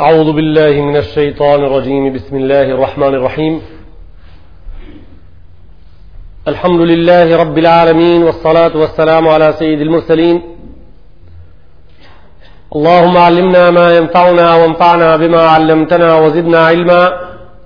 أعوذ بالله من الشيطان الرجيم بسم الله الرحمن الرحيم الحمد لله رب العالمين والصلاة والسلام على سيد المرسلين اللهم علمنا ما ينفعنا وانفعنا بما علمتنا وزدنا علما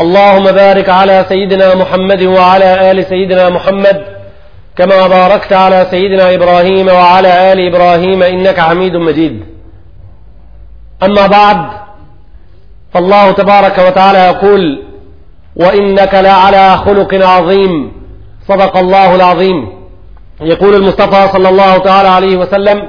اللهم بارك على سيدنا محمد وعلى آل سيدنا محمد كما باركت على سيدنا إبراهيم وعلى آل إبراهيم إنك حميد مجيد أما بعد فالله تبارك وتعالى يقول وإنك لعلى خلق عظيم صدق الله العظيم يقول المصطفى صلى الله تعالى عليه وسلم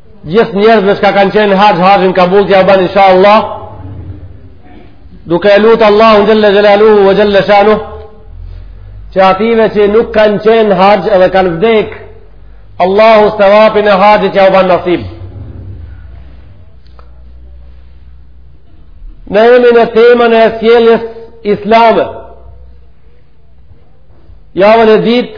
gjithë njerëzve çka kanë qenë haxh haxhin kabul t'jau ban insha Allah duke lutë Allahun xhel-le xhelaluhu ve xhel-le shanuhu që ative që nuk kanë qenë haxh edhe kanë vdek Allahu sevapin e haxhit t'jau ban nasib ne jemi në temën e sjelljes islame javën e dytë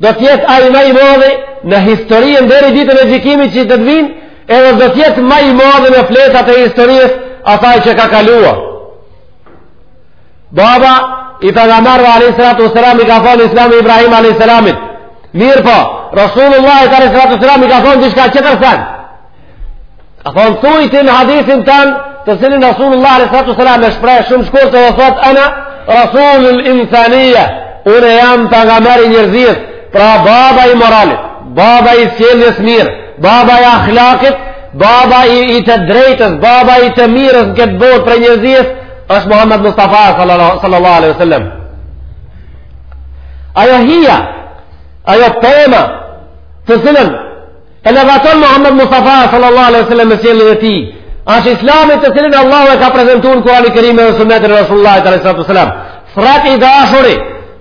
do të jetë ai ma i madhi në historinë deri ditën e gjykimit që do të vijnë, edhe do të jetë ma i madhi në fletat e historisë asaj që ka kaluar. Baba i pejgamberëve alayhi salatu wasalam i ka thënë Islami Ibrahim alayhi salamit. Mirëpo, Rasulullahit alayhi salatu wasalam i ka thënë diçka tjetër sen. A thonë të ujtë në hadithin tanë, të cilin Rasulullah alayhi salatu wasalam e shpreh shumë shkurt dhe thotë, ana Rasulul Insanija, unë jam pejgamberi i njerëzisë, pra baba i moralit, baba i sjelljes mirë, baba i ahlakit, baba i, i të drejtës, baba i të mirës në këtë botë prej njerëzisë, është Muhammed Mustafa sallallahu alaihi wasallam. Ajo hija, ajo pema, të cilën, E levdon Muhammed Mustafa sallallahu alaihi sallam me sjelljen e tij, ashtë islami të cilin Allahu e ka prezentuar në Kurani Kerim edhe sunnetin e Rasulullahit sallallahu sallam. Thrret i dashuri,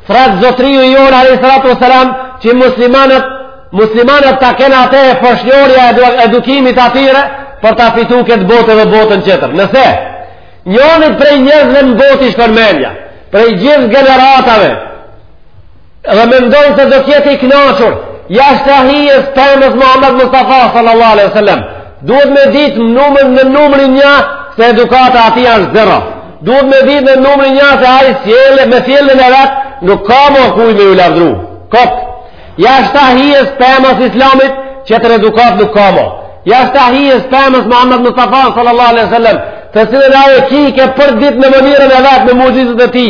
thrret zotëriu jonë alaihi salatu wasalam, që muslimanët, muslimanët ta kenë atë foshnjorja e edukimit atyre, për ta fitu këtë botë dhe botën tjetër. Nëse, njonit prej njerëzve në botë i shkon mendja, prej gjithë generatave, Dhe mendon se do t'jetë i knaqur, jashtë hijes pemës Muhammed Mustafa sallallahu alaihi sallam. Duhet me ditë numër në numrin një se edukata e tij asht zero. Duhet me ditë në numrin një se ai sjell, me sjelljen e vet, nuk ka më kujt me ju lavdru. Kokë, jashtë hijes pemës islamit, tjetër edukatë nuk ka më. Jashtë hijes pemës Muhammed Mustafa sallallahu alaihi sallam, të cilën ai ujitke për ditë në mënyrën e vet në muxhizet e tij,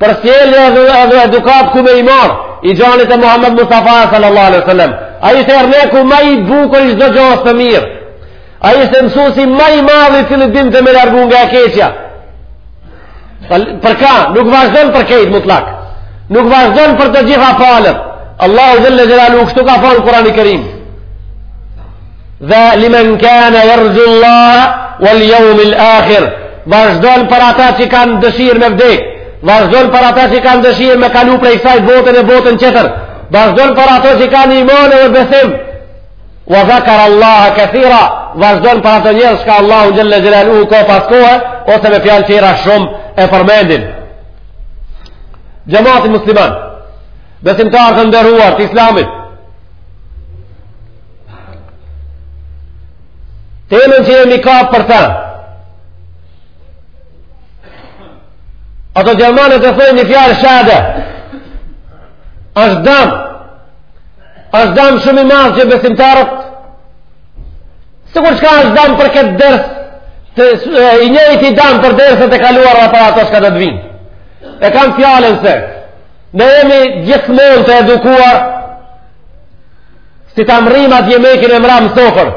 Për sjellje dhe, dhe edukatë ku me i marrë, i gjan te Muhammed Mustafa sallallahu alaihi wasallam. Ai ishte yrneku ma i bukur i çdo gjëje të mirë. Ai ishte mësuesi ma i madh i cili dinte me largu nga e keqja. Për ka, nuk vazhdon për kejt mutlak. Nuk vazhdon për të gjitha falët. Allahu xhel-le xhelaluhu, kështu ka thanë në Kurani Kerim. Dhe limen kane jerxhullaha wal jevmel ahir Vazhdon për ata që kanë dëshirë me vdek Vazhdon për ata që kanë dëshirë me kalu prej kësaj bote në botën tjetër Vazhdon për ata që kanë iman edhe besim Wa dhekerallahe kethira Vazhdon për ata njerëz çka Allahun xhel-le xhelaluhu kohë pas kohe Ose me fjalë tjera shumë e përmendin Xhemati musliman Besimtarë të nderuar të islamit Temën që jemi kap për te. Ato gjermanët e thojnë një fjalë shade. Ashtë dam. Ashtë dam shumë i madh që besimtarët. Sekur çka ashtë dam për këtë ders, të, e, i njëjti dam për derset e kaluara dhe për ato çka do të vinë. E kam fjalën se, ne jemi gjithmonë të edukuar, Si ta mrrim atë jemekin e mramë n'sofër.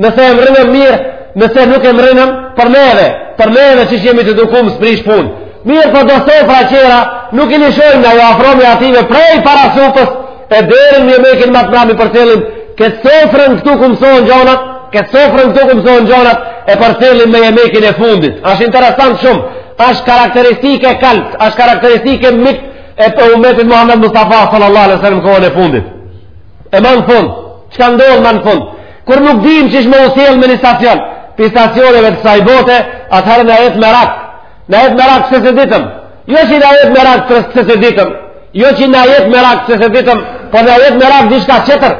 Nëse e mërinëm mirë, nëse nuk e mërinëm, për neve, për neve që jemi të edukum s'prish punë. Mirëpo do sofra tjera, nuk i lishojmë na ju afromi atyve prej para supës, e deri n'jemekin ma të mrami përcjellim, këtë sofrën këtu ku mësohen gjonat, këtë sofrën këtu ku mësohen gjonat, e përcjellim me jemekin e fundit. Ashtë interesant shumë, ashtë karakteristike kalpë, ashtë karakteristike mikë, e të umetit Muhammed Mustafa sallallahu alaihi sallam kohën e fundit e ma në fund çka ndodh ma në fund kur nuk dim qysh me u sjell me një stacion prej stacioneve të ksaj bote atëherë na jet merak na jet merak pse s'e ditëm jo që na jet merak pse s'e ditëm jo që na jet merak pse s'e ditëm por na jet merak diçka tjetër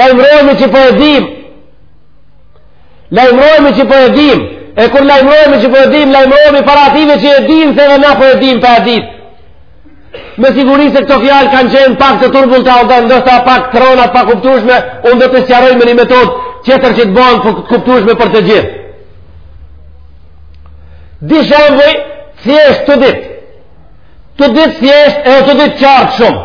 lajmërohemi që po e dim Lajmërohemi që po e dim, e kur lajmërohemi që po e dim, lajmërohemi para atyve që e din se edhe na po e dim pa dit. Me siguri se këto fjalë kanë qenë pak të turbullta, ndoshta pak t'rona, pakuptushme, unë do të sqaroj me një metodë tjetër që të banë të kuptushme për të gjithë. Dy shembuj, thjeshtë të ditë. Të ditë thjeshtë, e të ditë qartë shumë.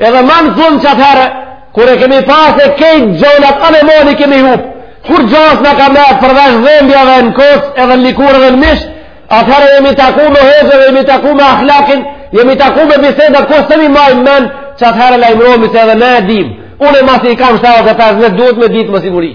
Edhe ma në fund që atëherë, kur e kemi pasë krejt gjonat, anë e mon i kemi hupë, kur gja s'na ka met përveç dhembja edhe në koc, edhe në likurë dhe në mish, atëherë jemi taku me hoxhë, jemi taku me ahlakin, jemi taku me bisedat, kur s'kemi majt men, që atëherë lajmromi se edhe ne e dimë. Unë masi i kam 75, duhet me ditë me siguri.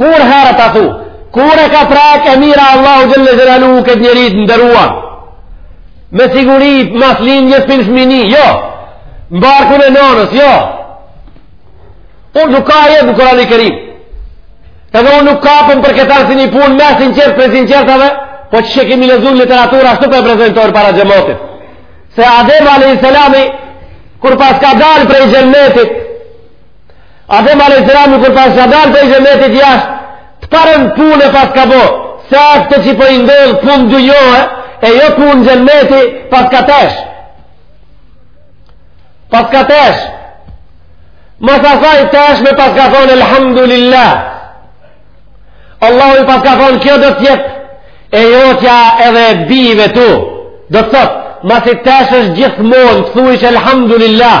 Kur herët a thu, kur e ka prek e mira Allahu xhelle xhelaluhu këtë njeri t'nderuar, me siguri mas lindjes, në fmini, jo, në barkun e nonës, jo, unë nuk ka ajet në Kurani Kerim, edhe unë nuk kapem për këtë asi ni punë, me sinqertë prej sinqertave, po çka kemi lexu n'literatura, ashtu po e prezentoj para xhematit, se Adem a.s. kur pas ka dalë prej xhennetit, Adem a.s. kur paska dalë prej gjennetit jashtë, të parën punë e paska bo, se atë që po i ndodh punë dynjaje, e jo punë gjenneti paska tesh. Paska tesh. Mas asaj teshme paska thonë, elhamdulillah. Allahu i paska thonë, kjo do t'jetë e jotja edhe bijve tu. Do të thotë, masi teshësh, gjithmonë të thujsh elhamdulillah.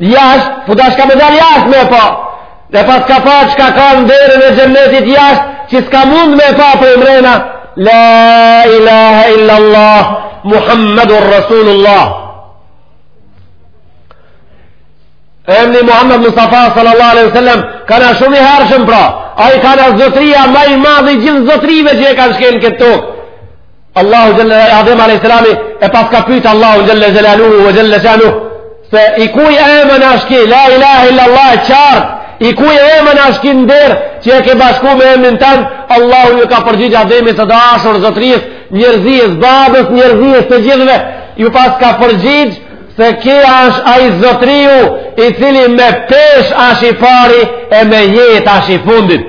Jashtë, po dashka me dal jashtë me pa. Dhe paska pa çka ka në derën e gjennetit jashtë, që s'ka mund me pa prej mrena. La ilaha illa Allah, Muhammedur Rasulullah. Emni Muhammed Mustafa sallallahu alaihi sallam, a kanë shumë i hershëm pra. Ai a kanë zotria ma i madh i gjithë zotrive që e kanë shkelë këtë tokë. Allahu Gjelle Adem A.S. e paska pytë Allahun Gjelle Gjelalu e Gjelle Shanu se i kuj emën ash ki la ilahe illa Allah e qartë i kuj emën ash ki nder që e ke bashku me emnin tan Allahu ju ka përgjigj Ademit të dashur zotrisë njerëzisë babës njerëzisë të gjithve ju paska përgjigj se ky ash ai zotriu i cili me peshë ash i pari e me jetë ash i fundit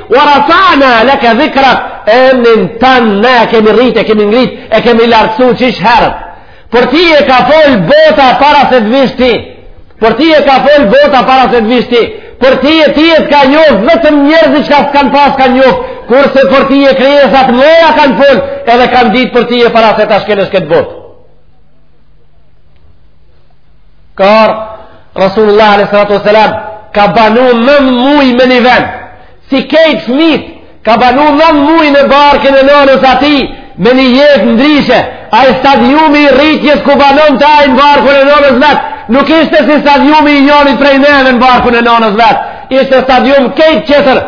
Wa rafa'na laka dhikrak emnin tan ne e kemi rrit e kemi ngrit e kemi lartësu qysh herët për tije ka fol bota para se të vish ti për ti e ka fol bota para se të vish ti për tije tije t'kan njof vetëm njerëzit çka t'kan pas kan njof kurse për tije krijesat e mëja kanë fol edhe kanë dit për tije para se ta shkelësh këtë botë Kur Rasulullah a.s. ka banu non muj me një vend, si kejt fmijt, ka banu non muj në barkun e nënës atij, me një jetë ndryshe, ai stadiumi i rritjes ku banonte ai në barkun e nënës vetë, nuk ishte si stadiumi i njonit prej neve në barkun e nënës vetë, ishte stadium kejt qetër,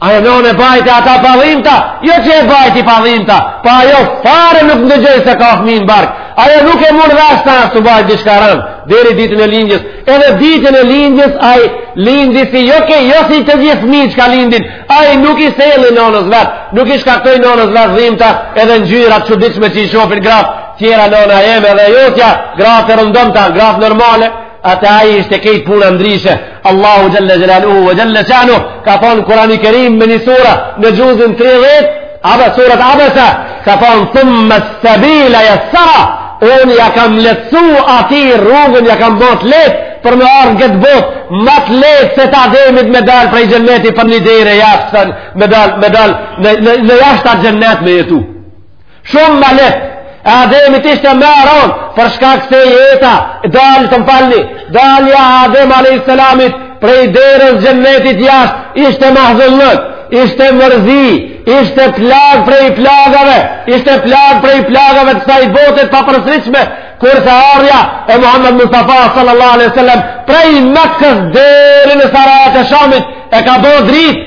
Ajo nënë e bajti ata pa dhimta, jo që e bajti pa dhimta, po ajo fare nuk ndëgjoj se ka fëmi në bark. Ajo nuk e mur vesht a është tu bajt diçka ranë, deri ditën e lindjes. Edhe ditën e lindjes, ai lindi si jo ke, jo si të gjithë fëmijt çka lindin. Ai nuk i selli nënës vetë, nuk i shkaktoj nënës vetë dhimta, edhe ngjyra t'çuditshme që i shofin grat tjera, nëna jeme dhe jotja, grat e rëndomta, grat normale, Te ai ishte kejt punë ndryshe Allahu gjelle gjelaluhu vë gjelle shanu Ka thonë kurani kerim me një sura Në gjuzin 30 Abe surat Abesa Ka thonë thumme sebile jessera Unë ja kam letësu atij rrugën Ja kam bo t'letë Për me ardh në këtë botë Ma t'letë se t'Ademit me dalë Prej gjenneti për një dere jashtë Me dalë me dalë Në jashta gjennet me jetu Shumë ma lehtë, e ademit ishte me aron, për shkak se jeta, dal, të m'falni, dalja Adem a.s. prej derës xhennetit jashtë, ishte mahzunllëk, ishte mërzi, ishte plagë prej plagave, ishte plagë prej plagave të ksaj bote t'papërsëritshme, kurse ardhja e Muhammed Mustafa sallallahu alaihi wasallam prej Mekës deri në sarajet e Shamit e ka bo dritë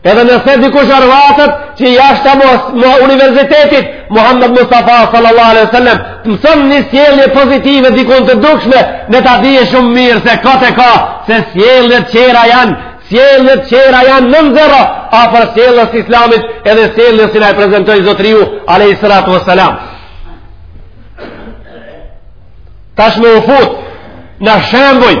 Edhe nëse dikush arvatet që jashtë mos, universitetit, Muhammed Mustafa sallallahu alaihi sallam, të mëson një sjellje pozitive diku të dukshme, le ta dije shumë mirë se kot e ka, se sjelljet tjera janë, sjelljet tjera janë nën zero, afër sjelljes së islamit edhe sjelljes si na e prezentoi zotëriu, alaihi salatu ve sallam. Tash me u fut, në shembuj,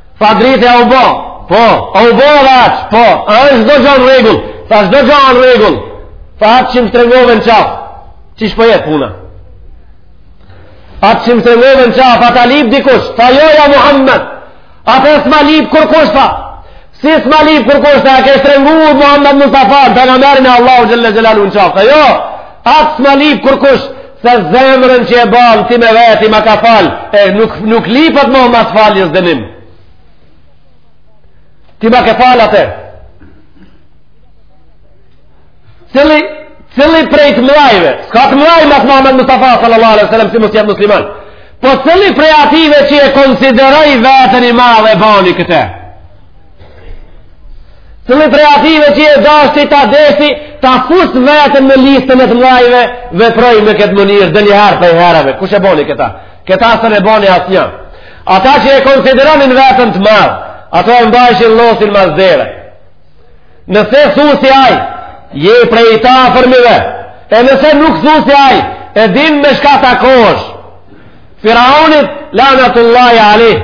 Tha drite a u bo, po, a u bo dhe aqë, po, a është çdo gjo në rregull, tha çdo gjo në rregull, tha atë që më shtrëngove në qafë, qysh po jet puna? Atë që më shtrëngove në qafë, a ta lip dikush, tha jo ja Muhammed, atë s'ma lip kurkush tha, si s'ma lip kurkush tha, e ke shtrëngu Muhammed Mustafanë, pejgamberin e Allahut xhelle xhelaluhu në qafë, tha jo, atë s'ma lip kurkush tha, Se zemrën që e banë ti me veti ma ka falë, e nuk, nuk lipet mo mas faljes dënim. Ti ma ke falë atë. Cili, cili prej të mdhajve, s'ka të mdhaj mas Muhammed Mustafa sallallahu alaihi sallam si mos jetë musliman, po cili prej atyve që e konsideroi veten i madh e bani këtë. Cili prej atyve që e dashti ta deshti, ta fusë veten në listën e të mdhajve, veproi me këtë mënyrë, ndonjëherë prej herëve. Kush e boni këta? Këta s'e boni asnjë. Ata që e konsideronin veten të madh, ato e mbajshin llozin mas dere. Nëse thu si aj, je prej t'afërmive, e nëse nuk thu si aj, e din me çka takohesh. Firaunit, lanatullahi alejh,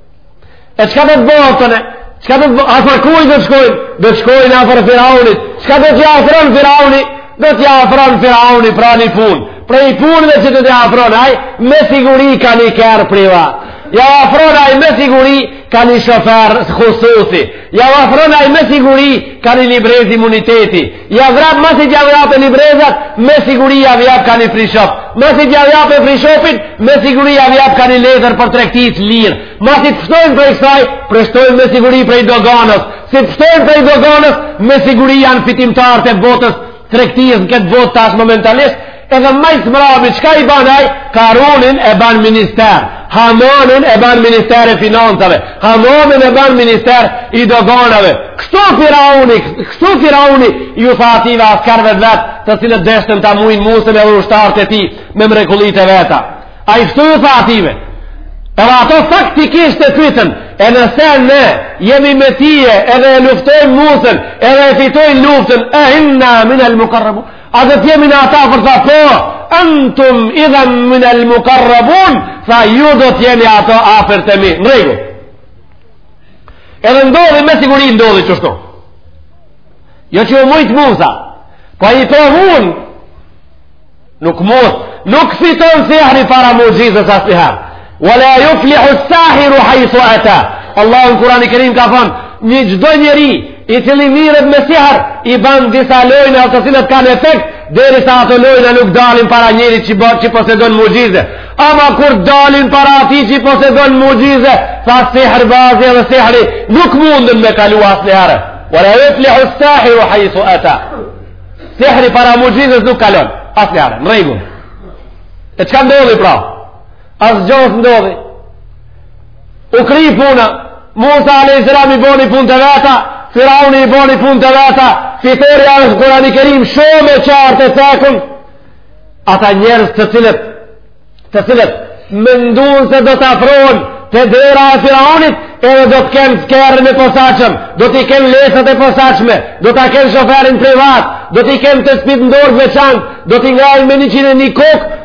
E çka do të bëhë aftëne? Çka do të bëhë? Afër kujt do të shkojnë? Do të shkojnë afër firaunit. Çka do t'jau afron firauni? Do t'jau afron firauni pra një punë. Prej punve që do t'jau afron, aj, me siguri ka një kerr privat. Jau afron aj me siguri ka një shofer hususi. Jau afron aj me siguri ka një librezë imuniteti. Jau jap masi t'jau jape librezat, me siguri jau jap ka një free shop. Masi t'jau jape free shopin, me siguri jau jap ka një letër për tregti të lirë. Masi t'pshtojnë prej ksaj, pshtojnë me siguri prej doganës. Si t'pshtojnë prej doganës, me siguri janë fitimtarët e botës, tregtisë në këtë botë tash momentalisht, Edhe ma s'mrami, çka i ban ai? Karunin e ban minister, Hamanin e ban minister e financave, Hamanin e ban minister i doganave. Kështu firauni, kështu firauni, iu tha atyve askerëve të vet, të cilët deshtën ta mujnë Musën edhe ushtarët e tij me mrekullitë e veta. Ai kështu iu tha atyve. Edhe ato faktikisht e pytën, e nëse ne jemi me tyje edhe e luftojnë Musën, edhe e fitojnë luftën, e inna min el A do të jemi ne ata për, tha po, antum idhen min el mukarrabun, tha ju do të jeni ato afërt e mi. Në rregull. Edhe ndodhi, me siguri ndodhi kështu. Jo që u mujt Musa, po i provun, nuk mund, nuk fiton sihri para muxhizes as Wala yuflihu as-sahiru haythu ata. Allahu në Kur'anin e Kerim ka thënë, një çdo njeri i cili mirret me sihr, i ban disa lojna të cilat kanë efekt, derisa ato lojna nuk dalin para njerit që bën që posedon muxhize. Ama kur dalin para atij që posedon muxhize, tha sihrbazi edhe sihri nuk munden me kalu asnjëherë. Wala yuflihu as-sahiru haythu ata. Sihri para muxhizes nuk kalon asnjëherë. Në rregull. E çka ndodhi pra? Asgjo s'ndodhi. U kry puna, Musa a.s. i boni punët e veta, Firauni i boni punët e veta, fitorja është n'Kur'ani Kerim shumë e qartë e cekun, ata njerëz të cilët, të cilët, mendun se do të afrohen te dera e Firaunit, edhe do ta kenë kerrin e posaçëm, do t'i kenë ulëset e posaçme, do ta kenë shoferin privat, do t'i kenë te shpitë n'dorë veçantë, do t'i ngrejnë me njëqind e një kokë,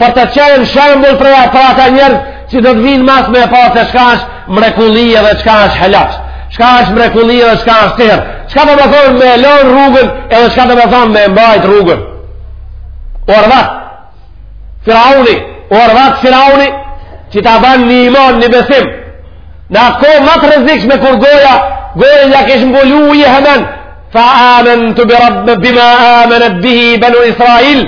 Për të qenë shembul për ata njerëz që do të vijnë mas me e pa se çka është mrekulli dhe çka është helaq. Çka është mrekulli dhe çka është terr. Çka do me thanë me lanë rrugën edhe çka do me thanë me mbajt rrugën. U orvat Firauni, u orvat Firauni që ta banë një iman, një besim. Në atë kohë më të rrezikshme kur goja, goja iu kish mbulu hemen, Tha amentu birab me bima amenet bihi benu Israel,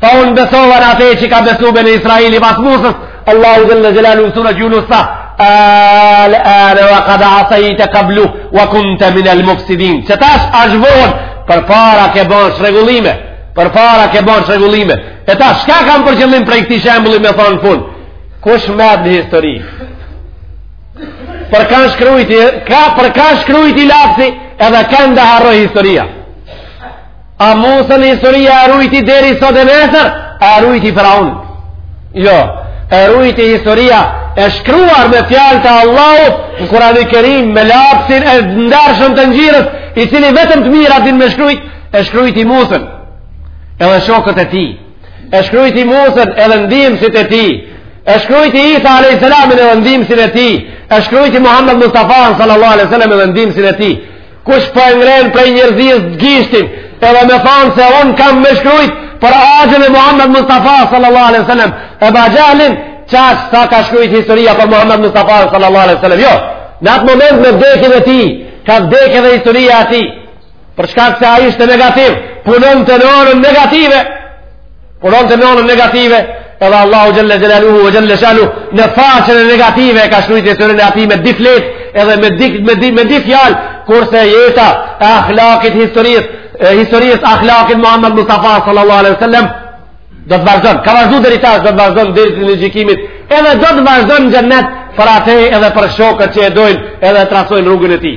tha unë besova në atë që ka besu benu Israeli pas Musës, Allahu xhel-le xhelaluhu në suret Junus tha, al ane wa kad asajte kablu, wa kunte min el mufsidin, qetash ashtë vonë, përpara ke bon çrregullime, përpara ke bon çrregullime, e tash çka kam për qëllim prej këtij shembulli me thanë n'fun, kush met në histori, për kanë shkrujti ka për kanë shkrujti lapsi edhe kanë e harroi historia a Musën historia e rujti deri sot e nesër a e rujti Firaunin jo e rujti historia e shkruar me fjalë të Allahut në Kur'ani Kerim me lapsin e ndershëm të ngjyrës i cili vetëm të mira din me shkrujt e shkrujti Musën edhe shokët e tij E shkrujti Musën edhe ndimësit e tij. E shkrujti Isa a.s. edhe ndimësit e tij. E shkrujti Muhammed Mustafa sallallahu a.s. edhe ndimësit e tij. Kush po e ngren prej njerëzisë gishtin edhe me thonë se unë kam me shkrujt për axhën e Muhammed Mustafa sallallahu a.s. Ebu Xhehlin qaq sa ka shkrujt historia për Muhammed Mustafa sallallahu a.s. Jo, në atë moment me vdekjen e tij, ka vdek edhe historia e tij. Për shkak se ai ishte negativ, punonte n'anën negative. Punonte n'anën negative, edhe Allahu xhalla xhelaluhu ve xhalla shanuhu në faqen negative e ka shkrujt historinë e tij me dy fletë edhe me dy, me dy, me dy fjalë kurse jeta e ahlakit historisë historisë ahlakit Muhammed Mustafa sallallahu alaihi sallam do të vazhdon ka vazhdu deri tash do të vazhdon deri ditën e gjykimit edhe do të vazhdon në xhennet për atë edhe për shokët që e dojnë edhe trasojnë rrugën e tij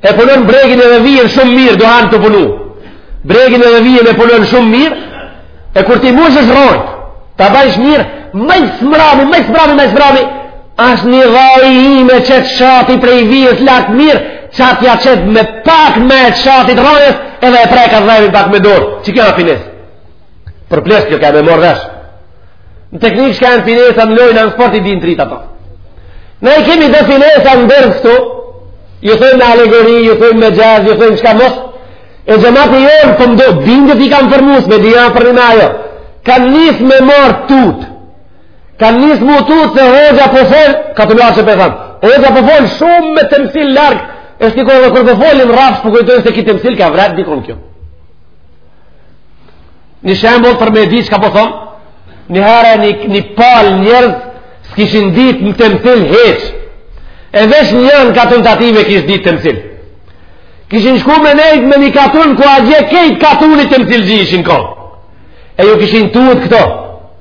E punon bregin edhe vijën shumë mirë, dohan t'u punu. Bregin edhe vijën e punon shumë mirë, e kur t'i mushësh rrajtë, ta bajsh mirë, ma s'mrami, ma s'mrami, ma s'mrami, asht një dhe i imë qet shati prej vijës lakë mirë, qat ja qet me pak me shatit rrajës, edhe e prek dheun pak me dorë, qikjo finesë. Për plesë kjo ka me morë vesh. Në teknikë çka në finesa në lojë, në sport i din të ritë ato. Ne i kemi dhe finesa në bërë këtu, ju themi me alegori, ju themi me mexhaz, ju themi çka mos, e xhemati i orë, për mdo, bindët i kam përmus, me dhja për një majo, kanë nisë me marrë tutë, kanë nisë m'u tutë, se hoxha po folë, ka të luarë që për thamë, hoxha po folë shumë me temsil larg, është një kohë dhe kur po folë, në rrafsh po kujtojnë se ky temsil, ka vratë dikon kjo. Një shembull për me di çka po thomë, një herë një, një palë njerëz s'kishin ditë në temsil hiç. E veç njërën katun t'ative kish ditë temsil. Kishin shku me nejtë në një katun ku atje krejt katuni temsilxhi ishin kon. E ju kishin tutë këto.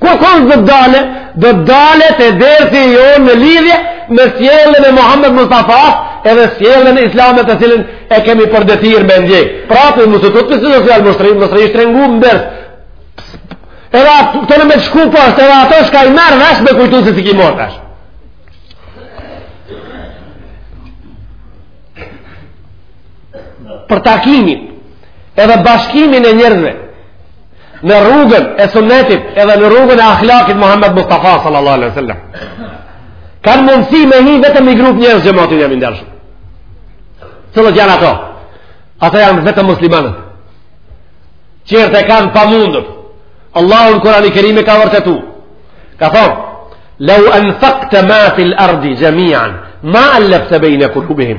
Ku kësë dhe dale, dhe dale te dersi jonë në lidhje me sjelljen e Muhammed Mustafa edhe sjelljen e islamit të cilën e kemi për detyrë me ndjek. Pra të mësë të të të të të mështëri, mështëri ishtë rengu më bërë. Edhe të në me të shku për, edhe ato çka i merr vesh me kujtu se s'i ki morë vesh. Për takimin edhe bashkimin e njerëzve, në rrugën e sunnetit edhe në rrugën e ahlakit Muhammed Mustafa sallallahu alaihi wasallam. Kanë mundësi me hi vetëm një grup njerëz që xhemati jem i ndershëm. Cilët janë ato? Ata janë vetëm muslimanët. Tjertë e kanë t'pamundur. Allahu në Kurani Kerim e ka vërtetu. Ka thonë, "Lau anfaqta ma fil ardi jami'an, ma allafta baina qulubihim."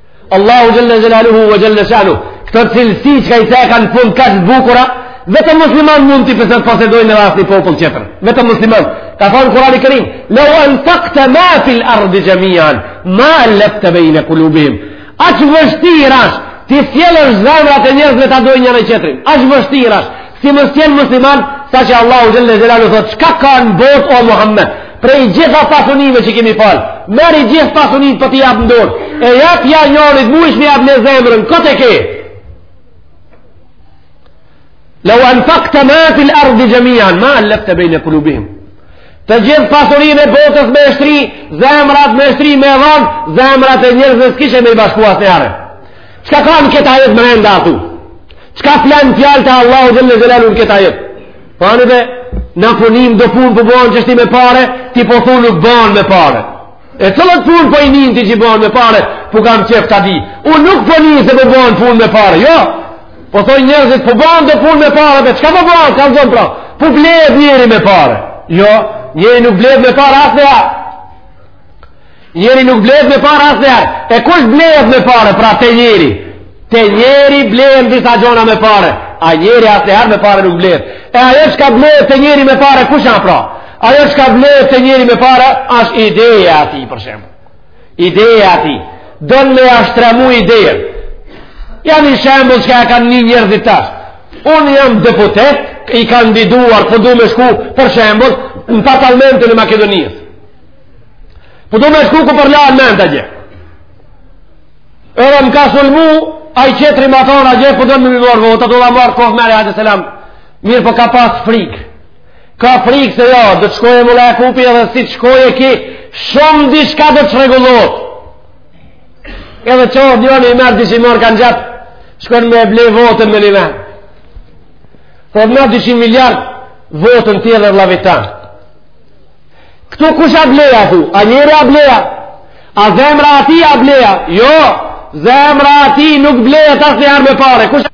Allahu xhel-le xhelaluhu ve xhel-le shanuhu Këto cilësi që i ceka në fund kaq të bukura Vetëm musliman mund t'i posedojnë asnjë popull tjetër Vetëm musliman Ka thanë Kurani Kerim Lev enfakte ma fil erdi xhemian Ma el-lefte bejne kulubihim Aq vështirë asht T'i sjellësh zemrat e njerëzve t'a dojnë njani-tjetrin Aq vështirë asht Si mos të jenë musliman, sa që Allahu xhel-le xhelaluhu thotë, çka ka në botë o Muhammed? Prej gjitha pasunive që kemi falë, merri gjithë pasuninë po t'i jap në dorë, e japja njerit, mujsh me ja ble në zemrën, kot e ke? Lev enfakte ma fil erdi xhemian, ma el-lefte bejne kulubihim. Të gjithë pasurinë e botës me e shkri, zemrat me e shkri me e dhanë, zemrat e njerëzve s'kishe me i bashku asnjëherë. Çka ka në këtë jetë më renda atu? Çka vlen në fjallë të Allahu xhel-le xhelaluhu në këtë jetë? Po anë dhe, në punim do punë po bon që s'di me pare, ti po thu nuk bon me pare. E cilat punë po i njeh ti që bon me pare, po kam qejf të di. Unë nuk po njoh se po bon punë me pare, jo. Po thonë njerëzit, po bon do punë me pare, çka po bon, kallzona pra, po blehet njeri me pare. Jo, njeri nuk blehet me pare, as Njeri nuk blehet me pare asnjëherë. E kush blehet me pare, pra te njeri? Te njeri blehen disa gjana me pare. A njeri asnjëherë me pare nuk blehet. E ajo çka blehet te njeri me pare, kush janë pra? Ajo çka blehet te njeri me pare, është ideja e tij, për shembull. Ideja e tij. Domethënë ideja. Ja ni shembull, çka bajnë njerëzit tash. Unë jam deputet, i kandiduar, po du me shku, për shembull, në parlamentin e Makedonisë. Po du me shku ku po la në mend axhi. Edhe më ka sulmu, a i tjetri ma thonë, axhi, po do me m'i marrë vota, do ta marrë kohë mërë, hajtë selam. Mirë po ka pas frikë. Ka frikë se jo, do të shkojë e mula e kupi edhe si të shkojë e ki, shumë diçka do të shregullot. Edhe që o djoni i mërë, disi mërë kanë gjatë, shkojnë me e ble votën me një fjalë. Po më në 200 miliard, votën qe dhe vlavitanë. Këtu kush a ble, a thu? A njeri a ble, a? A zemra e tij a ble, a? Jo, zemra e tij nuk blehet asnjëherë me pare. Kush a ble, a?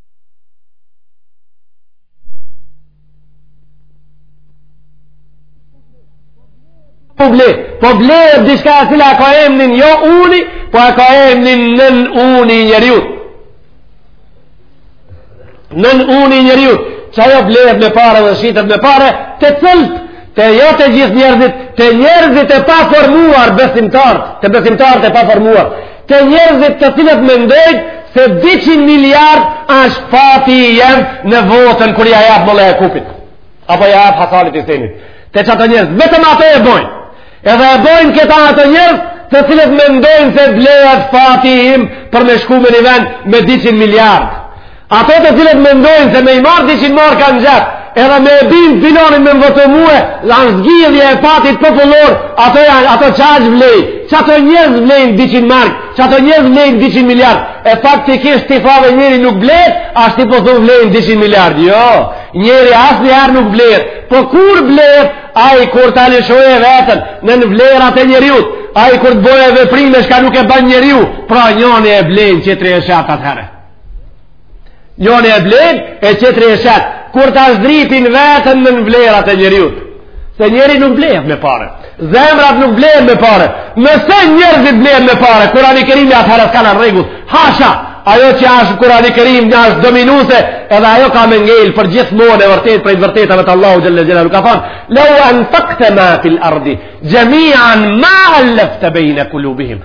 Po ble, po blehet diçka e cila e ka emnin jo uni, po e ka emnin nën uni i njeriut. Nën uni i njeriut, qajo blehet me pare dhe shitet me pare, te cilët, te jo të gjithë njerëzit, te njerëzit e paformuar besimtarë, te besimtarët e paformuar, Te njerëzit të cilët mendojnë se 200 miliard është fati i jem në votën kur ja jap mulla Jakupit. Apo ja jap Hasanit, Isenit. Te qato njerëz, vetëm ato e bojnë. Edhe e bojnë këta ato njerëz të cilët mendojnë se blehet fati im për me shku me një vend me 200 miliard. Ato të cilët mendojnë se me i marrë 200 marka në xhep, edhe me e bind filonin me më votu mue, dhe në zgjidhje e fatit popullor, ato, janë, ato qaq vlejnë, qato njerëz vlejnë 200 mark, qato njerëz vlejnë 200 miliard, e faktikisht ti thave njeri nuk blehet, tash ti po thu vlejnë 200 miliard, jo, njeri asnjëherë nuk blehet, po kur blehet, ai kur ta lëshoje veten nën vlerat e njeriut, ai kur të boje veprime, çka nuk e ban njeriu, pra njëni e blen qetri Njoni e blen, e qetri e shet. Kur ta zdripin veten nën vlerat e njeriut. Se njeri nuk blehet me pare. Zemrat nuk blehen me pare. Nëse njerëzit blehen me pare, Kurani Kerimi atëherë s'ka në rregull. Hasha, ajo që ashtë Kurani Kerimi ashtë dominuse, edhe ajo ka me ngel përgjithmon e vërtet, prej vërtetave të Allahu xhelle xhelaluhu ka thonë, leu enfakte ma fil ardi, xhemian ma ellefte bejne kulubihim.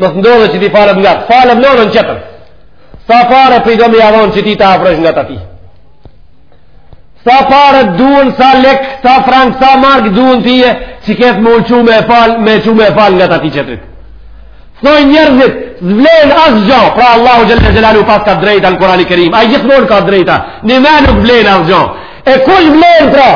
Mos ndodhe që ti falet ngat, falet në anën qetër. Sa pare për i do me ja dhon që ti ta afrosh ngat atij. Sa pare duen, sa lek, sa frank, sa mark duen ti e që këtë me u çu me e falë, me u çu me e falë ngat atij qetrit. Thojnë njerëzit, s'vlen asgjo, pra Allahu xhelle xhelaluhu paska drejta në Kurani Kerim, ai gjithmon ka drejta, njime nuk vlen asgjo. E kush vlen pra?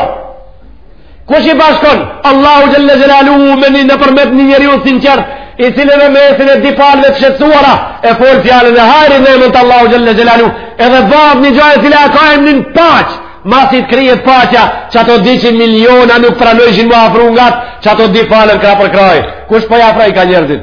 Kush i bashkon Allahu xhalla xhelaluhu me një nëpërmjet një njeriut të sinqertë, i cili në mesin e dy palëve të shqetësuara e fol fjalën e hajrit në emër të Allahu xhalla xhelaluhu, edhe bëhet një gjë e cila e ka emnin paqe. Masi të krijet paqja, qato dyqin miliona nuk pranojshin mu afru ngat, qato dy falen krah për krahi. Kush pra po i afrojka njerëzit?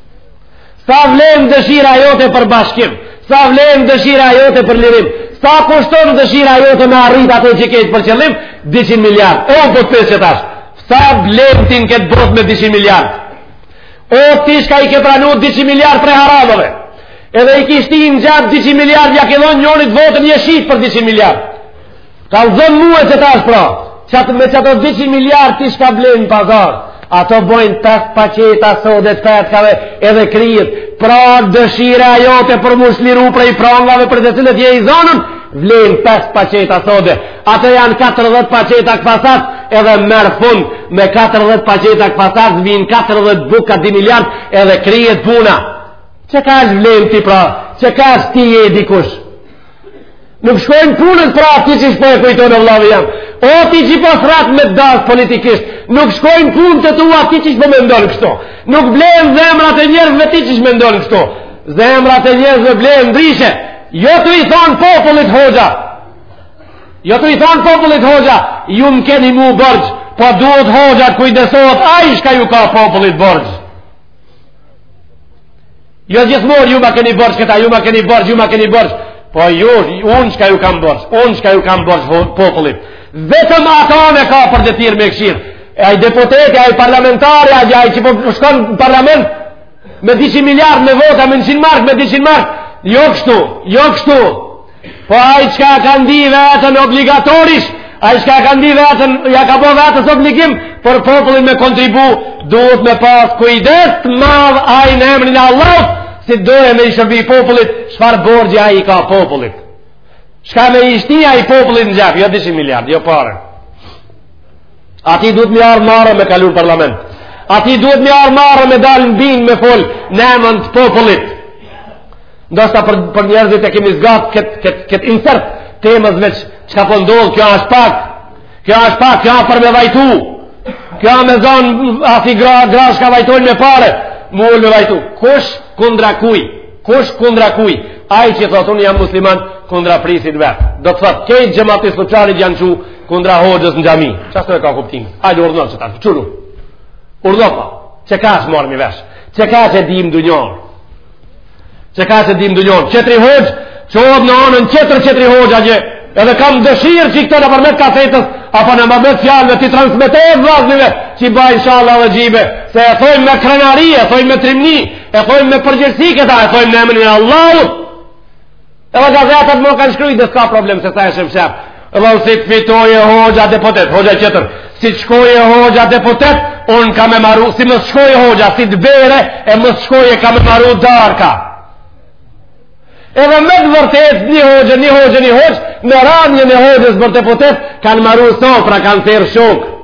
Sa vlen dëshira jote për bashkim? Sa vlen dëshira jote për lirim? Sa kushton dëshira jote me arrit ato që i ke për qëllim? 200 miliard. O po të pyes që tash. Sa vlen ti në këtë botë me 200 miliard? O ti çka i ke pranu 200 miliard prej haramëve? Edhe i ke shti në xhep 200 miliard, ja ke dhënë njërit votën je shit për 200 miliard. Kallzom mua qe tash pra, qat me qato 200 miliard ti shka blen në pazar, ato bojnë 5 paqeta sodë t'petkave edhe kryhet, pra dëshira jote për m'u shliru prej prangave për të cilat je i zonun, vlen 5 paqeta sodë, ato janë 40 paqeta kvasac, edhe merr fund me 40 paqeta kvasac, vijnë 40 buka 2 miliard edhe kryhet puna. Qekaq vlen ti pra, qekaq ti je dikush? Nuk shkojnë punët pra ti qysh po e kujton, vllavi jem. O ti që po thrret me dasë politikisht, nuk shkojnë punët e tua ti qysh po mendon kshtu. Nuk blehen zemrat e njerëzve ti qysh po mendon kshtu. Zemrat e njerëzve blehen ndryshe. Jo tu i thonë popullit hoxha. Jo tu i thonë popullit hoxha. Ju më keni mu borxh, po duhet hoxha t'kujdesohet, ai shka ju ka popullit borxh. Jo gjithmonë ju ma keni borxh këta, ju ma keni borxh, ju ma keni borxh. Po ju, unë çka ju kam borxh, unë çka ju kam borxh popullit. Vetëm ata me ka për detyrë me e kqyr. E ai deputeti, ai parlamentari, ai ai që po shkon në parlament me 200 miliard me vota, me 100 marka, me 200 marka. Jo kështu, jo kështu. Po ai çka ka ndi veten obligatorisht, ai çka ka ndi veten, ja ka bo vetes obligim, për popullin me kontribu, duhet me pas kujdes të madh ai në emrin e Allahut, si do me i shërby popullit, çfarë borxhi ai i ka popullit. Shka me i shti ai popullit në xhep, jo 200 miliard, jo pare. Atij duhet me i ardh marre me kalu n'parlament. Atij duhet me i ardh marre me dalë në binë me folë në emën të popullit. Ndoshta për, për njerëzit e kemi zgatë këtë kët, kët insert temës veç çka po ndodh, po kjo është pak, kjo është pak, kjo është për me vajtu, kjo është me zonë ato gra, gra shka vajtojnë me pare, m'u ulë me vajtu. Kush kundra kujt? Kush kundra kujt? Ai që thotë unë jam musliman kundra prisit vet. Do të thotë, krejt xhemati luqarit janë çu Kundra hoxhës në xhami. Çfarë s'e ka kuptim? Hajde urdhno, ulu. Urdhno pra. Qekaq marrmi vesh. Qekaq e dimë dynjon. Qekaq e dimë dynjon. Qetri hoxhë, çohet në anën qetër qetri hoxhë atje. Edhe kam dëshirë që këto nëpërmjet kasetës, apo nëpërmjet fjalëve t'i transmetohet vllaznive, që i bajnë shall edhe xhybe, se e thojmë me krenari, e thojmë me trimni, e thojmë me përgjegjësi këta, e thojmë në emrin e Allahut, Edhe gazetat më kanë shkru edhe s'ka problem se sa e shem shef. Edhe si të fitoje hoxha deputet, hoxha qetër, si të shkoje hoxha deputet, unë kam me maru, si mos shkoje hoxha, si të bere, e mos shkoje kam me maru darka. Edhe me të vërtet, një hoxha, një hoxha, një hoxha, me ranjen e hoxhës për deputet, kanë maru sofra, kanë thirrë shokë,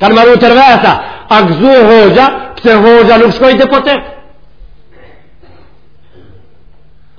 kanë maru tërvesa, a gëzu hoxha, pse hoxha nuk shkoi deputet.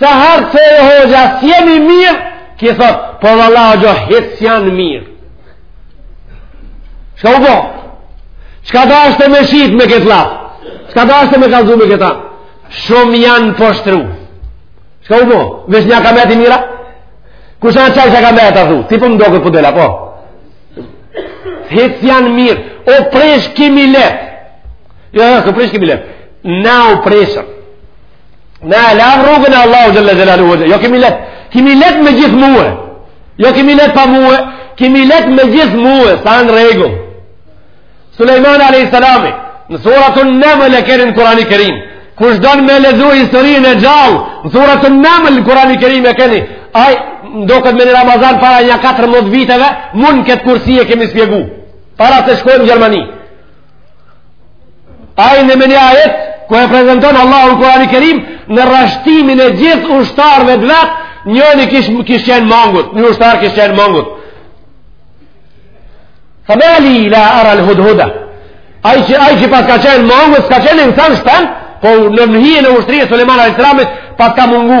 Sa harë të e hoxha, si jemi mirë, ki thot, po vallah hoxha, hiç s'janë mirë. Shka u bo? Shka dashte me qitë me këtë laf? Shka dashte me kallzu me këta? Shumë janë poshtru. Shka u bo? Veç nja ka met i mirë? Kush an qaj që ka met, a thu? Ti po më doket po dela, po? Hiç s'janë mirë. U prish ky milet. Jo, jo, s'u prish ky milet. Na u prishëm. Na e lamë rrugën e Allahut xhele xhelaluhu. Jo ky milet. Ky milet me gjithë mue. Jo ky milet pa mue. Ky milet me gjithë mue. S'a në rregull. Sulejman a.s. Në suretun Neml e keni në Kurani Kerim. Kush don me lexu historinë e gjallë. Në suretun Neml në Kurani Kerim e keni. Aj, m'doket me një Ramazan para nja 14 viteve, mu n'këtë kursi e kemi spjegu. Para se shkojmë në Gjermani. Ai në me një ajet ku e prezanton Allahu në Kur'anin e Kerim në rreshtimin e gjithë ushtarëve të vet, njoni kish kish qenë mangut, një ushtar kish qenë mangut. Tha mali la ara al hudhuda. Ai që ai që paska qenë mangut, s'ka qenë insan shtan, po nën hijen e ushtrisë Sulejman alejhi selamit paska mungu.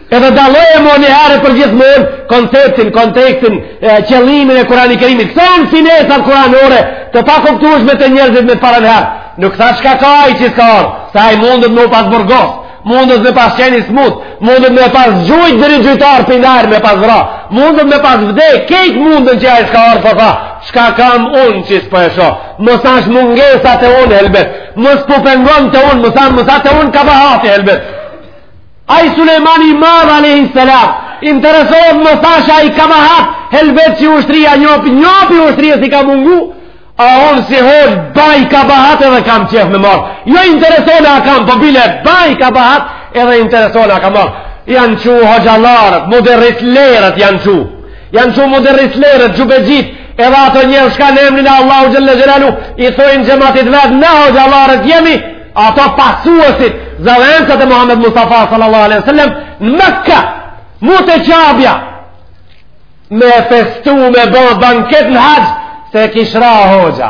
Edhe dallojmë një herë për gjithmonë konceptin, kontekstin, qëllimin e Kurani Kerimit. Këto janë finesat kuranore të pakuptueshme te njerëzit me t'parën herë. Nuk tha çka ka ai që s'ka ardhur, se ai mundet me pas burgos, mundet me pas qenë i smut, mundet me pas gjujt deri gjuetar pinar me pas vra, mundet me pas vdek, krejt mundën që ai s'ka ardhur po çka kam unë që s'po e shoh. Mos asht mungesa te unë helbet. Mos po pengon te unë, mos asht mos asht te unë kabahati helbet. Ai Sulejmani i madh alejhi selam, interesohet me thanë ai kabahat helbet që ushtria njo pi, njo pi ushtrie si ka mungu, a un si hoxhë baj kabahat edhe kam qef me marr. Jo intereson a kam po bile baj kabahat edhe intereson a ka marr. Janë çu hoxhallarët, myderrizlerët janë çu. Janë çu myderrizlerët xhubexhit, edhe ato njerëz që kanë emrin e Allahu xhalla xhelalu, i thojnë xhematit vet, na hoxhallarët jemi, Ata pasuesit, zavendësat e Muhammed Mustafa sallallahu alaihi wasallam në Mekka, mu te Qabja, me festu, me bo banket në haxh, se kish ra hoxha.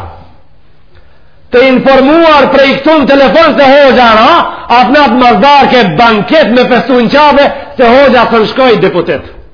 Të informuar prej këtu në telefon se hoxha ra, atë natë mas darke banket me festu në Qabe, se hoxha s'un shkoi deputet.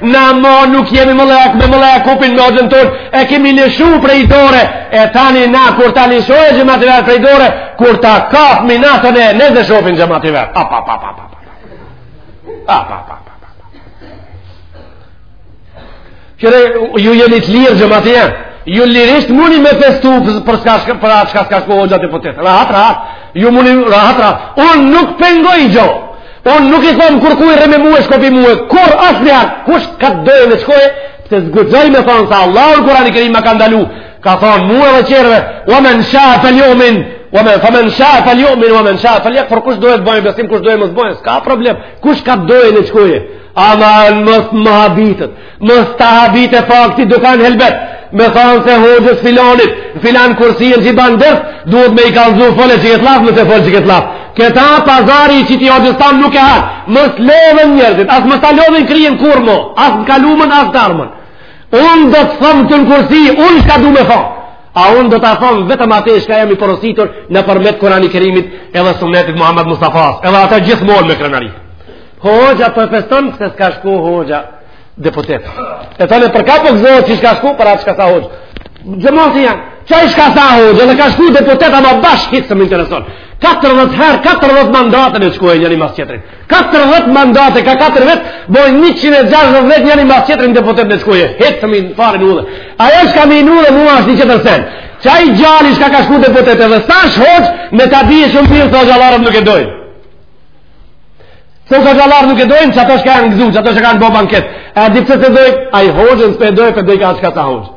Na ma nuk jemi më lejak me më lejak kupin me odën tonë e kemi lëshu prej dore e tani na kur ta lëshon xhemati vetë prej dore kur ta kap minatën e ne dhe shofin xhemati vetë a pa pa pa pa pa a pa pa pa pa kqyre ju jeni të lirë xhemat i verë ju lirisht muni me festu për s'ka shka për atë shka s'ka shku hoxha deputet rahat rahat ju muni rahat rahat unë nuk pengoj gjo Unë nuk i thom kurrkujt rri me mue, shko prej mue, kurrë asnjëherë, kush ka të dojë ne t'shkojë, se s'guxoj me thonë se Allahu në Kurani Kerim ma ka ndalu, ka thonë mue edhe tjerve, fe men shae fel jumin, fe men shae fel jumin, ve men shae fel jekfur, kush dojë të bojë besim, kush dojë mos të bojë, s'ka problem, kush ka të dojë ne t'shkojë, ama mos më habitet, Mos të habitet fakti dukan helbet, me thonë se hoxhës filanit, filan kursinë që i ban ders, duhet me i kallzu fole qëtë llaf, mos e fol qëtë llaf. Këta pazari i qiti hoxhës tanë nuk e hanë, mos t'lodhen njerëzit, as mos ta lodhin kryen kur mo, as në kalumën, as darmën. Unë do të them në kursi, unë çka du me thonë. A unë do të them vetëm atë çka jam i porositur nëpërmjet Kurani Kerimit edhe sunetit Muhammed Mustafasë, edhe atë gjithmonë me krenari. Hoxha po e feston se s'ka shku hoxha deputet. E thonë për ka po gëzohet që s'ka shku për atë çka sha hoxhë. Gjëmoti janë. Qaj çka sha hoxhë, në ka shku deputet ama bash hiç s'më intereson. 40 herë, 40 mandate ne t'shkojë njëri mas tjetrit. 40 mandate ka 4 vjet, bojnë 160 vjet njëri mas tjetrit deputet ne t'shkojë. Hiç s'më fare në udhë. Ajo s'ka me m'hi në udhë mua as një tjetër sen. Qaj djali çka ka shku deputet edhe sha hoxhë, me ta ditë shumë mirë thotë nuk e dojnë. Se u ka gjallarë nuk e dojnë qata çka janë gëzu, qata çka janë bo banket. E di pse s'e dojnë, ai hoxhën s'pe dojnë, pe dojnë qatë çka sha hoxhë.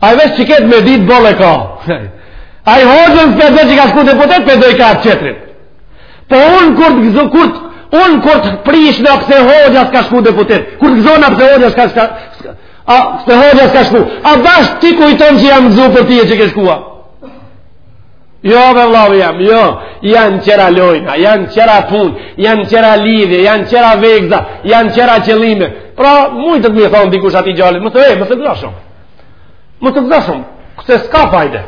A i vesh që këtë me ditë bole ka. Ai hoxhën s'pe dojnë që ka shku deputet, pe dojnë qatë tjetrin. Po unë kur të gëzu, kur të, unë kur të prishna pse hoxha s'ka shku deputet, kur të gëzona pse hoxha s'ka shku, a pse hoxha s'ka shku, a bash ti kujton që jam gëzu për tye që ke shku. Jo, bre vllau jem, jo, janë tjera lojna, janë tjera punë, janë tjera lidhje, janë tjera vegza, janë tjera qëllime. Pra, mujtë me i thonë dikush atij djalit, mos u, mos u gëzo shumë. Mos u gëzo shumë, se s'ka fajde.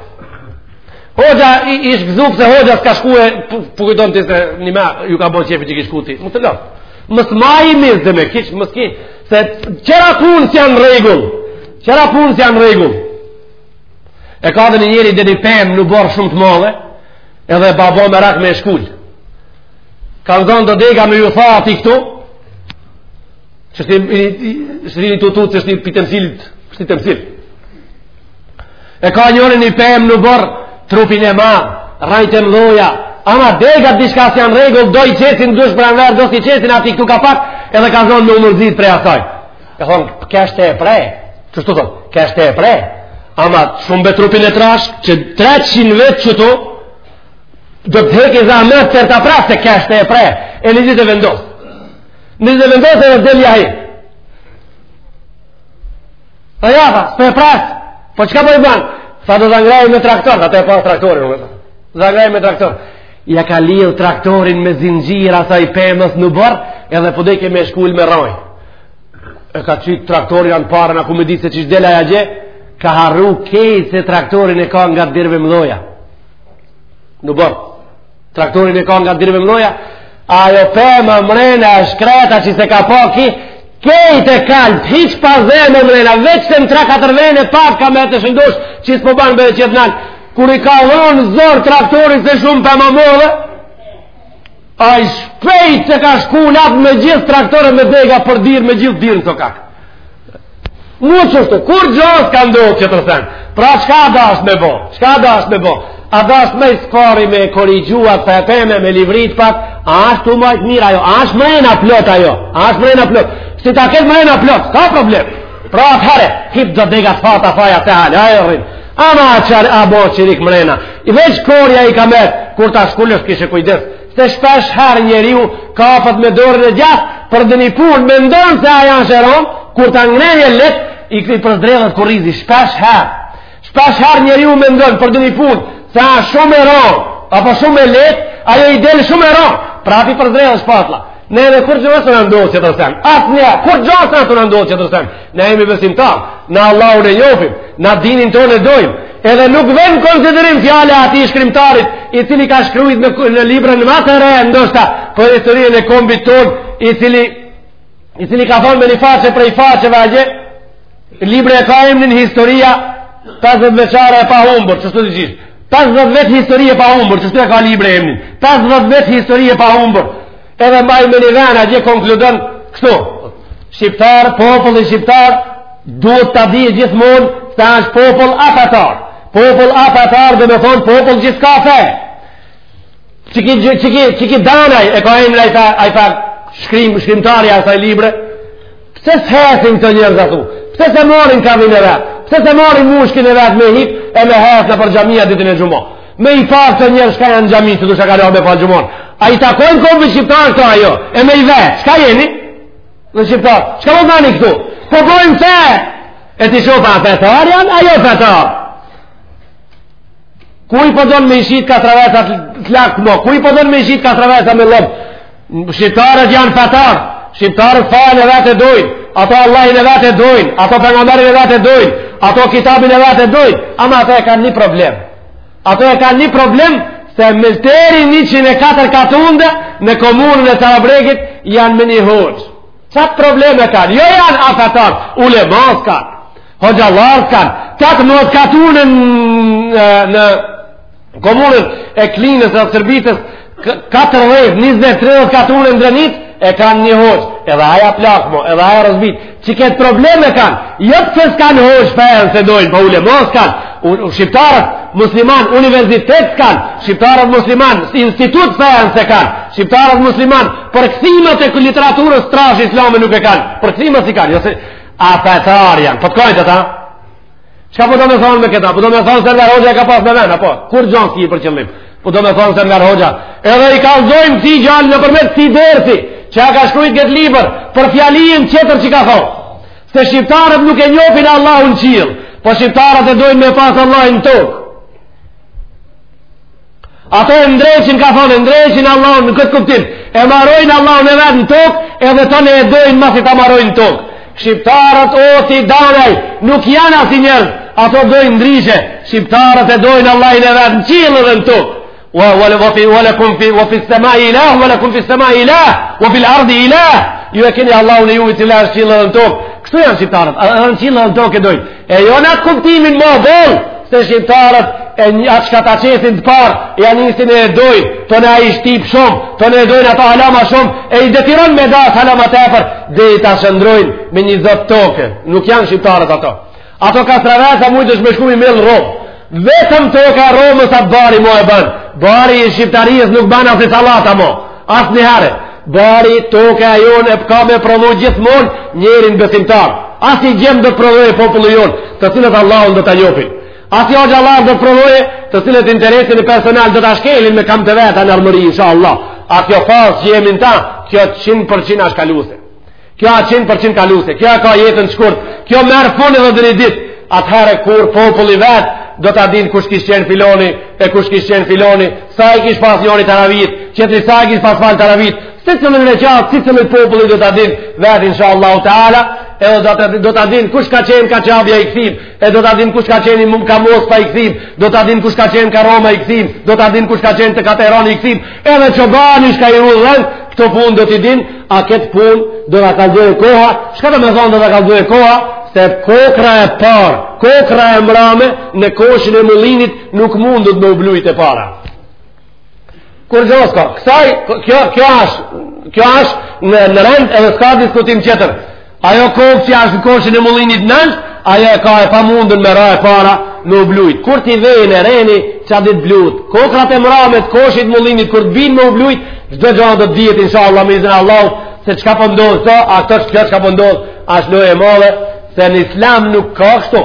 Hoxha i, ish gëzu se hoxha s'ka shku e po kujton ti se një me ju ka bo qefi që ki shku ti. Mos u gëzo, ma i mirë dhe me kishë, më s'ki, se tjera punë s'janë rregull, tjera punë s'janë rregull. E ka dhe një njeri dhe një pemë në oborr shumë të madhe, edhe baba merak me e shkulë. Kanë zanë do dega me ju tha aty-këtu, është një një tutu, është një pi temsilit, është një temsil. E ka njeri një pemë në oborr, trupin e madh, rrajtë e mdhaja, ama degat diçka s'janë rregull, do i qesin dushk pranverë, do s'i qesin aty-këtu ka pak, edhe ka zonë me u mërzitë prej asaj. E thonë, kështë e prej, që shtu thonë, kështë e prej, ama shumë be trupin e trash, që 300 vetë që tu, do të hek i dha me të tërta pra, se kështë e prej, e një ditë e vendos. Një ditë e vendos e në dhe ljahi. A jo, tha, s'e prej, po çka po i ban? Tha do ta ngrej me traktor, atë e pa traktorin, nuk e thonë. Do ta ngrej me traktor. Ja ka lidh traktorin me zinxhira, asaj pemës n'oborr, edhe po dojke me shkul me rrojë. e ka qitë traktorin n'të parën a ku me ditë se qysh Delija gje ka harru krejt se traktorin e ka nga dyrve mdhoja n'oborr traktorin e ka nga dyrve mdhoja ajo pema mrena e shkreta që s'e ka po ki krejt e kalbt hiç pa zemër mrena veç te në tre katër vene pak ka metë shëndosh që s'po banë bëjë qëtë nalë kur i ka dhonë zor traktorit se shumë pema modhe Ai shpejt se ka shku në atë me gjithë traktor e me dega për dyrë me gjithë dyrë në sokak. Mu qështu, kurgjo s'ka ndodh tjetër sen? Pra çka dashtë me bo? Çka dashtë me bo? A dashtë me s'pari me korigju atë pemë me livrit pak? A është të majtë mirë ajo? A është mrejna plot ajo? A është mrejna plot? Si ta ketë mrejna plot, s'ka problem. Pra atëhere, hip në dega të fata faja të halë, a e rrinë. Ama qërë, a bo qyryk mrejna. I veç korja i ka metë, kur ta shkulësh kishe kujdes. Se shpesh herë njeriu kapet me dorën e djathtë, për ndonjë punë, mendon se ajo âsht e ronë, kur ta ngren e letë, i këti përzdredhet kurrizi, shpesh herë. Shpesh herë njeriu mendon për ndonjë punë, se a shumë e ronë, apo shumë e letë, ajo i del shumë e ronë, prap i përzdredhet shpatlla. Ne edhe kurgjo s'na ndodh tjetër sen, as një, kurgjo s'na ndodh tjetër sen, Na jemi besimtar, na Allahun e njohim, na dinin tonë e dojmë, edhe nuk vem n'konsiderim fjalët e atij shkrimtarit, i cili ka shkrujt në, në librën ma të re, ndoshta, për historinë e kombit tonë, i cili, i cili ka thonë me një faqe prej faqeve atje, libra e ka emnin historia 50 vjeçare e pahumbur, qështu diqysh, 50 vjet histori e pahumbur, qështu e ka libra emnin, 50 vjet histori e pahumbur, Edhe maj me një ven, ai konkludon kështu. Shqiptar, populli shqiptar, duhet ta dijë gjithmonë se është popull afetar. Popull afetar domethonë popull që s'ka fe. Qiki, qiki, qiki Danaj, e ka emnin, ai far shkrim, shkrimtari asaj libre, Pse s'hecin këta njerëz atu? Pse s'e marrin kalin e vet? Pse s'e marrin mushkën e vet me hip e me hec nëpër xhamia ditën e xhumasë? Me i pa këta njerëz shka janë n'xhami se do të shkojnë me fal xhumanë. A i takojnë kombit shqiptar këta a jo? E me i vet, çka jeni? Ne shqiptar, çka do bani këtu? Po bojmë se e t'i shof a fetar janë a jo fetar. Ku i përdojnë po me i shqit ka travesa të lakë mo? Ku i përdojnë po me i shqit ka travesa me lëmë? Shqiptarët janë fetar, shqiptarët fenë e vet e dojnë, ato Allahin e vet e dojnë, ato pejgamberin e vet e dojnë, ato kitabin e vet e dojnë, ama ato e kanë një problem. Ato e kanë një problem se mëlteri 104 katunde në komunën e Tarabregit janë me një hoxhë. Qat problem e kanë. Jo janë afetar, ulema s'kanë, hoxhallarë s'kanë, qatë mos katunde në... në komunën e Klinës e Sërbicës 40, 20, 30 katune në Drenicë e kanë një hoxhë edhe aja plak mo, edhe aja rëzbit qikët problem e kanë jëtë jo se s'kanë hoxhë fenë s'e dojnë po ulema s'kanë shqiptarët musliman universitet s'kanë shqiptarët musliman institut feje s'e kanë shqiptarët musliman përkthimet e literaturës trashë islame nuk e kanë përkthimet s'i kanë jo se afetar janë për po të kajtë ata Çka po do me thonë me këta? Po do me thonë se Enver Hoxha e ka pas me ven, apo kurgjo s'ki për qëllim? Po do me thonë se Enver Hoxha edhe i kallzojmë këtij xhahil nëpërmjet këtij dersi që e ka shkrujt këtë libër për fjalinë qetër që ka thonë. Se shqiptarët nuk e njohin Allahun n'qiell, po shqiptarët e dojnë me pas Allahin n'tokë. Ato e ndreqin, ka thonë, e ndreqin Allahun në këtë kuptim. E marojnë Allahun e vet në tokë, edhe tona e dojnë masi ta marojnë në tokë. Shqiptarët o si danaj, nuk janë asi njerëz, ato dojnë ndrishe. Shqiptarët e dojnë Allahin e vet në qiell dhe në tokë. Wa wa wa fi wa lakum fi wa fi as-sama'i ilah wa lakum fi as-sama'i ilah wa fi al-ardi ilah ju e keni Allahun e juj i cili është n'qiell e në tokë kështu janë shqiptarët edhe në qiell e në tokë e dojnë E jo në atë kuptimin më bolë, se shqiptarët atë çka ta qesin të parë, ia nisin e dojnë, tona ai i shtyp shumë, tona e dojnë ato hala ma shumë, e i detyron me e dashtë hala ma tepër, deri ta shndërrojnë në një zot toke. Nuk janë shqiptarët ato. Ato kastraveca mujn veç me shku me i mjellë Vetëm toka e Romës atë bari mo e bën. Bari i Shqiptarisë nuk bën asi sallata mo. Asnjëherë. Bari toka e jonë e ka me prodhu gjithmonë njerin besimtar. Asi djem do t'prodhojë populli jonë të cilët Allahun do ta njohin. Asi hoxhallarë do t'prodhojë të cilët interesin personal do ta shkelin me kam të veta në ardhmëri, insha Allah. A kjo fazë që jemi në ta, kjo 100% asht kaluse. Kjo a 100% kaluse, kjo e ka jetën të shkurt, kjo merr fund dhe dhe një ditë, atëherë kur populli vetë do ta dinë kush kish qenë filoni, e kush kish qenë filoni, sa i kish pas njëri teravitë, qetri sa i kish pas falë teravitë, si të në në qatë, si të në populli do ta dinë vetë, insha Allahu teala, e do ta dinë kush ka qenë ka Qabja i kthym, E do ta din kush ka qenë mum ka Moska i kthym, do ta din kush ka qenë ka Roma i kthym, do ta din kush ka qenë te Kateroni i kthym. Edhe çobani çka i ru dhen, këto punë do t'i din, a këtë punë do ta kallzojë koha, çka do me thonë do ta kallzojë koha, se kokrra e parë, kokrra e mbrame në koshin e mullinit nuk mundët me u blujt e para. Kurgja s'ka, kësaj, kjo, kjo ashtë, kjo ashtë në, në rend edhe s'ka diskutim tjetër. Ajo kokërr që ashtë në koshin e mullinit nalt, ajo e ka e pamundun me ra e para me u blujt. Kur t'i vjen reni, qat ditë bluhet. Kokrrat e mrame t'koshit mullinit, kur t'bin me u blujt, çdo gja do t'dihet, insha Allah, me izin Allah, se çka po ndodh, po a kjo çka po ndodh, po ashtë lojë e madhe, se në islam nuk ka kështu.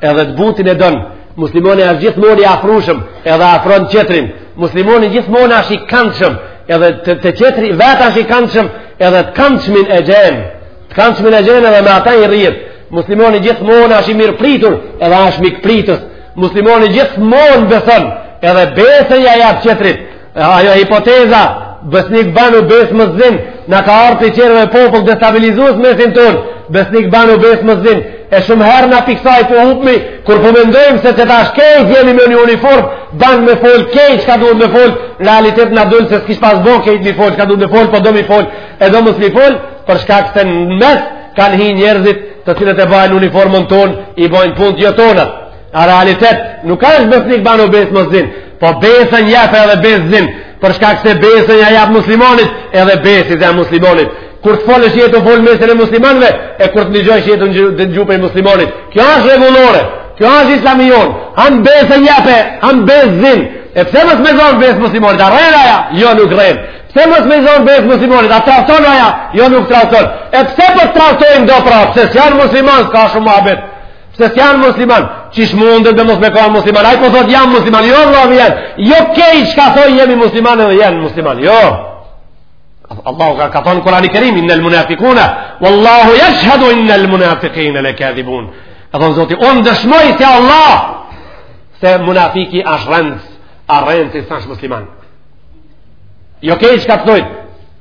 Edhe të butin e don, muslimani është gjithmonë i afrushëm, edhe afron tjetrin. Muslimani gjithmonë është i këndshëm, edhe të, te tjetri vetë është i këndshëm, edhe të këndshmin e gjen. Të këndshmin e gjen edhe me ata i rrihet. Muslimani gjithmonë është i mirëpritur, edhe është mikpritës. Muslimani gjithmonë beson, edhe besën ja jap tjetrit. Ajo hipoteza, besnik banu besë mos zin, na ka ardhë i qerëve popull destabilizus mesin tonë, besnik banu besë mos zin, e shumë herë në piksaj të hupmi, kur po mendojmë se qetash kejt jemi me një uniformë, ban me fol kejt çka duhet me fol, realitet na dul se s'kish pas bon kejt me fol çka duhet me fol, po do me fol, e do mos me fol, për shkak se në mes, kanë hi njerëzit të cilët e bajnë uniformën tonë, i bajnë punët jo tonë. A realitet, nuk ka është besnik banu besë mos zin, Po besën jep edhe besë zin, për shkak se besën ja jap muslimanit, edhe besë i zan muslimanit. Kur të folësh je tu folë mesin e muslimanve, e kur të ngjojsh je tu ngju pej muslimanit. Kjo është rregullore, kjo është islami jonë, ham besën jep, ham besë zin. E pse mos me zanë besë muslimanit, a rren ai? Jo nuk rren. Pse mos me zanë besë muslimanit, a trafton ai? Jo nuk trafton. E pse pra po traftojnë do pra, pse s'janë musliman, s'ka shumë muhabet. Pse s'janë musliman? Qysh mundet dhe mos me kanë musliman? Ai po thot jam musliman, jo vëllau jem. Jo kejt çka thojnë jemi musliman dhe janë musliman, jo. Allahu ka, ka thonë Kurani Kerim, innel munafikuna, Wallahu jashhadu innel munafikine le kadhibun. Ka thonë Zoti, unë dëshmoj se Allah, se munafiki ashtë rrenës, a rrenësi s'asht musliman. Jo kejt çka thojnë,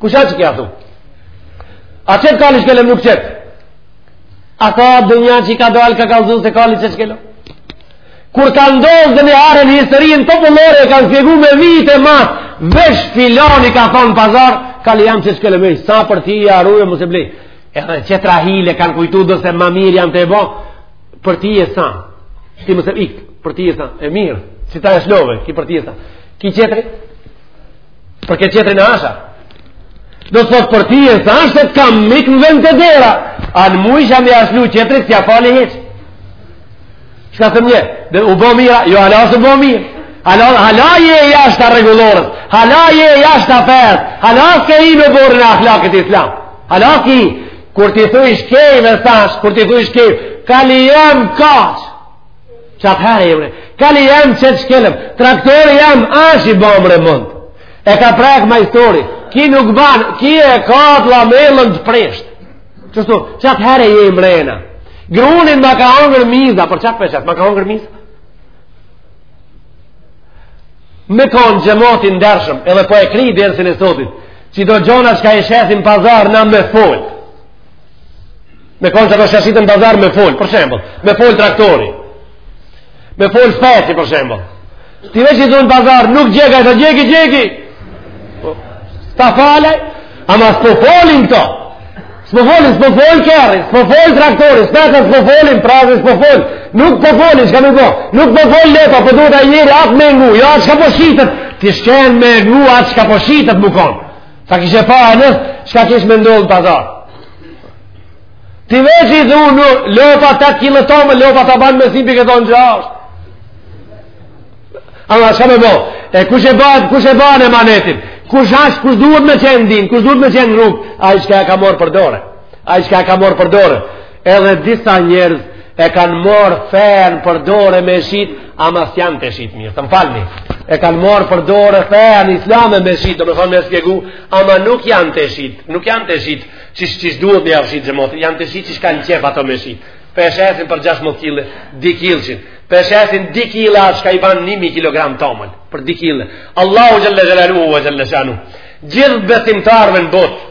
Kush a që kja thumë? A qet kali shkelm nuk qet? A ka ndonjë që i ka dalë ka kallëzu se kali qet shkelm? Kur ka ndodhë ndonjëherë në historinë popullore e ka shpjegu me vite ma vesh filani ka thonë pazar kali jem qet shkelm e sa për ti i ruju mos e blej edhe tjetra hile kanë kujtu dhe se ma mirë jam të e bo për ti e sa ti mu se ikë për ti e sa e mirë si ta e shlove ki për ti e sa ki tjetri Për këtë tjetrin e asha. Do të thotë për ty e thashë të kam mik më vjen te dera. A në mujsha me aslu tjetrit s'ja fali hiç. Çka se më njeh, dhe u bo mirë a, jo hala s'u bo mirë. Hala, hala je jashta rregullores, hala je jashta fesë, hala s'ke hi në oborrin e ahlakit islam. Hala s'ki, kur t'i thujsh kejve thashë, kur t'i thujsh kej, kali jem kaq. Qatë herë e jem mrena. Kali jam qet shkelm. Traktori jam ash i bam remont. E ka prekë majstori. Ki nuk banë. Ki e ka të lamellën të prisht. Qështu, qatë herë e jemi mrena. Grunin ma ka hongër miza. Për qatë pe shes, ma ka hongër miza. Me konë xhemat i ndershëm. Edhe po e kri dersin e sotit. Që do gjona çka i shesin pazar në me folë. Me konë që të shesin në pazar me folë, për shembol. Me folë traktori. Me folë speci, për shembol. Ti veç i zonë pazar, nuk gjega, e të gjegi, gjegi. Ta falaj, ama s'po folin këto. S'po folin, s'po folin kërri, s'po folin traktori, s'po folin, s'po folin prasi, s'po folin. Nuk po folin, çka me bo. Nuk po folin lopa, po duhet ai njeri atë me ngu. Jo, çka po shitet. Ti shkon me ngu atë çka po shitet, me konë. Ta kishe pa anës, çka kish me ndodh n'pazar? Ti veç i thu unë lopa 8 kilo tomël, lopa ta banë me si, pi këto në gjasht. Ama, shka me bo? E kush e banë, kush e banë emanetin? Kush ashtë, kush duhet me qenë din, kush duhet me qenë rrugë? Ai çka e ka morë për dore? Ai çka e ka morë për dore? Edhe disa njerëz e kanë marrë fen për dore me shit, ama s'janë te shit mirë, të më falni. E kanë marrë për dore fen islame me shit, do me thonë me spjegu, ama nuk janë te shit, nuk janë te shit qish qish duhet me jav shit xhematit, janë te shit qish kanë qef ato me shit. Pe shesin për 16 kile, di kilshin, pe shesin di kile atë shka i banë 1.000 kg tomël, për di kile. Allahu xhel-le xhelaluhu ve xhel-le shanuhu. Gjithë besimtarve në botë,